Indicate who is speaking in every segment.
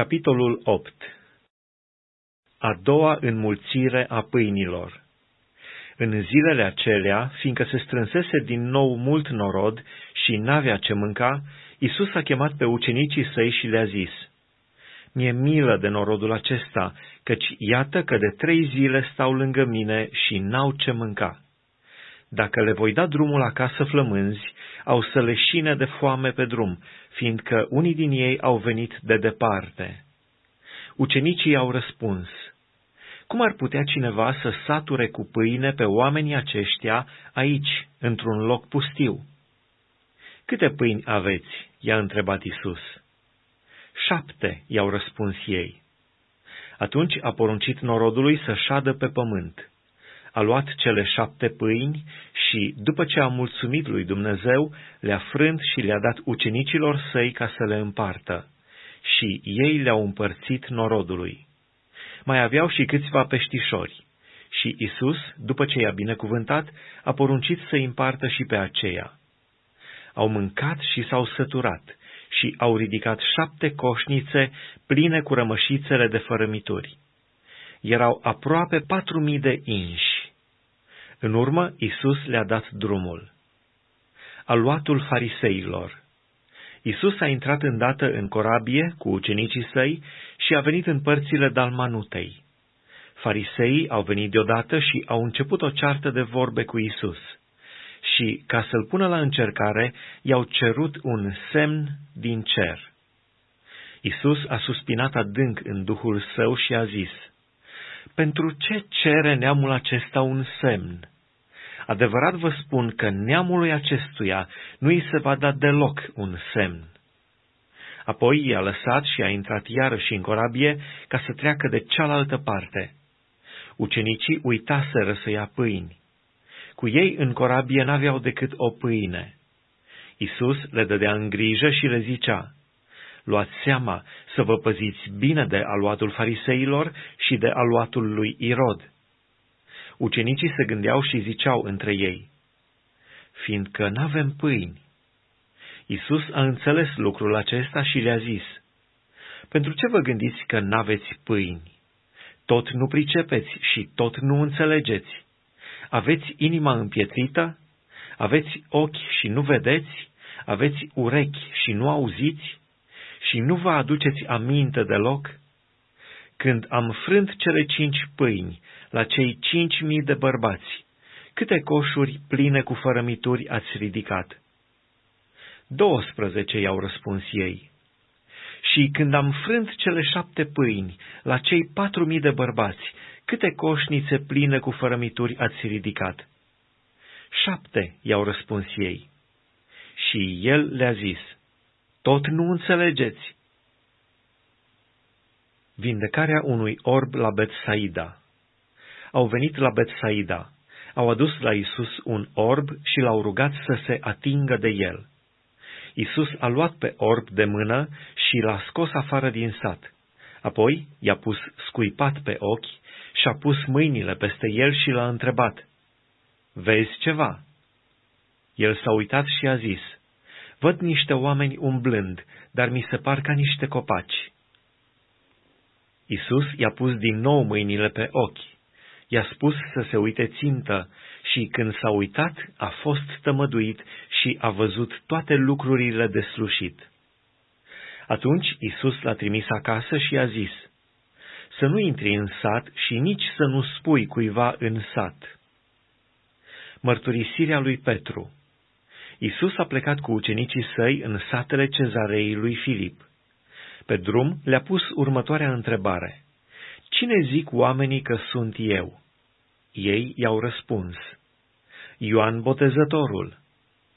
Speaker 1: Capitolul 8 A doua înmulțire a pâinilor În zilele acelea, fiindcă se strânsese din nou mult norod și n-avea ce mânca, Isus a chemat pe ucenicii săi și le-a zis, Mie milă de norodul acesta, căci iată că de trei zile stau lângă mine și n-au ce mânca. Dacă le voi da drumul acasă flămânzi, au să leșine de foame pe drum, fiindcă unii din ei au venit de departe. Ucenicii au răspuns, Cum ar putea cineva să sature cu pâine pe oamenii aceștia aici, într-un loc pustiu? Câte pâini aveți? i-a întrebat Isus. Șapte, i-au răspuns ei. Atunci a poruncit norodului să șadă pe pământ a luat cele șapte pâini și, după ce a mulțumit lui Dumnezeu, le-a frânt și le-a dat ucenicilor săi ca să le împartă. Și ei le-au împărțit norodului. Mai aveau și câțiva peștișori. Și Isus, după ce i-a binecuvântat, a poruncit să-i împartă și pe aceea. Au mâncat și s-au săturat și au ridicat șapte coșnițe pline cu rămășițele de fărămituri. Erau aproape patru mii de inși. În urmă, Isus le-a dat drumul. Aluatul fariseilor Isus a intrat îndată în corabie cu ucenicii săi și a venit în părțile Dalmanutei. Fariseii au venit deodată și au început o ceartă de vorbe cu Isus. Și, ca să-l pună la încercare, i-au cerut un semn din cer. Isus a suspinat adânc în duhul său și a zis, Pentru ce cere neamul acesta un semn? Adevărat vă spun că neamului acestuia nu îi se va da deloc un semn. Apoi i-a lăsat și a intrat iarăși în corabie ca să treacă de cealaltă parte. Ucenicii uitaseră să ia pâini. Cu ei în corabie n-aveau decât o pâine. Isus le dădea în grijă și le zicea, Luați seama să vă păziți bine de aluatul fariseilor și de aluatul lui Irod ucenicii se gândeau și ziceau între ei, fiindcă n-avem pâini. Isus a înțeles lucrul acesta și le-a zis, Pentru ce vă gândiți că n-aveți pâini? Tot nu pricepeți și tot nu înțelegeți. Aveți inima împietrită? Aveți ochi și nu vedeți? Aveți urechi și nu auziți? Și nu vă aduceți aminte deloc? Când am frânt cele cinci pâini la cei cinci mii de bărbați, câte coșuri pline cu fărămituri ați ridicat? 12 i-au răspuns ei. Și când am frânt cele șapte pâini la cei patru mii de bărbați, câte coșnițe pline cu fărămituri ați ridicat? Șapte, i-au răspuns ei. Și el le-a zis, tot nu înțelegeți. Vindecarea unui orb la Betsaida Au venit la Betsaida, au adus la Isus un orb și l-au rugat să se atingă de el. Isus a luat pe orb de mână și l-a scos afară din sat. Apoi i-a pus scuipat pe ochi și-a pus mâinile peste el și l-a întrebat, Vezi ceva?" El s-a uitat și a zis, Văd niște oameni umblând, dar mi se par ca niște copaci. Isus i-a pus din nou mâinile pe ochi, i-a spus să se uite țintă și când s-a uitat, a fost tămăduit și a văzut toate lucrurile de slușit. Atunci Isus l-a trimis acasă și a zis, Să nu intri în sat și nici să nu spui cuiva în sat. Mărturisirea lui Petru Isus a plecat cu ucenicii săi în satele cezarei lui Filip. Pe drum le-a pus următoarea întrebare. Cine zic oamenii că sunt eu? Ei i-au răspuns. Ioan Botezătorul,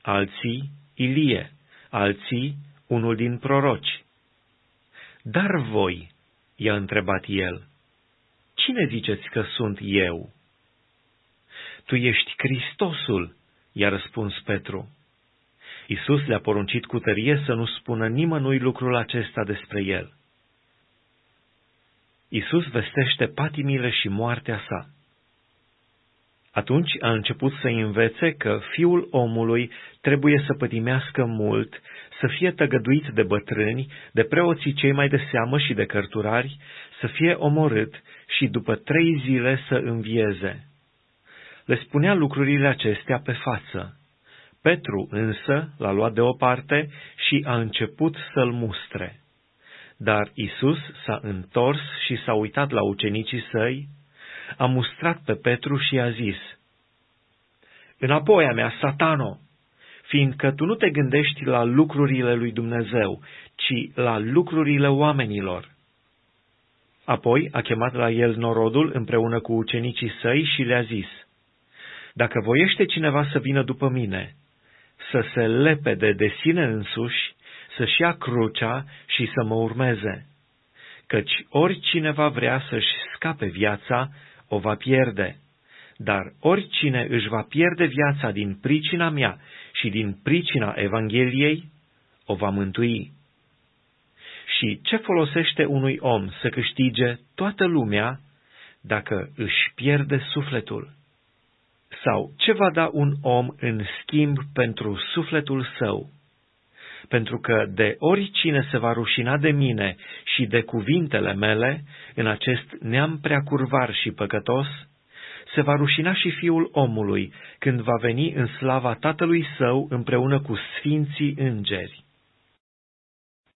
Speaker 1: alții Ilie, alții unul din proroci. Dar voi, i-a întrebat el, cine ziceți că sunt eu? Tu ești Hristosul, i-a răspuns Petru. Isus le-a poruncit cu tărie să nu spună nimănui lucrul acesta despre el. Isus vestește patimile și moartea sa. Atunci a început să învețe că fiul omului trebuie să pătimească mult, să fie tăgăduit de bătrâni, de preoții cei mai de seamă și de cărturari, să fie omorât și după trei zile să învieze. Le spunea lucrurile acestea pe față. Petru însă l-a luat deoparte și a început să-l mustre. Dar Isus s-a întors și s-a uitat la ucenicii săi, a mustrat pe Petru și a zis, Înapoi a mea, satano, fiindcă tu nu te gândești la lucrurile lui Dumnezeu, ci la lucrurile oamenilor. Apoi a chemat la el norodul împreună cu ucenicii săi și le-a zis, Dacă voiește cineva să vină după mine, să se lepede de sine însuși, să-și ia crucea și să mă urmeze. Căci oricine va vrea să-și scape viața, o va pierde. Dar oricine își va pierde viața din pricina mea și din pricina Evangheliei, o va mântui. Și ce folosește unui om să câștige toată lumea dacă își pierde sufletul? Sau ce va da un om în schimb pentru sufletul său? Pentru că de oricine se va rușina de mine și de cuvintele mele, în acest neam prea curvar și păcătos, se va rușina și fiul omului când va veni în slava tatălui său împreună cu sfinții îngeri.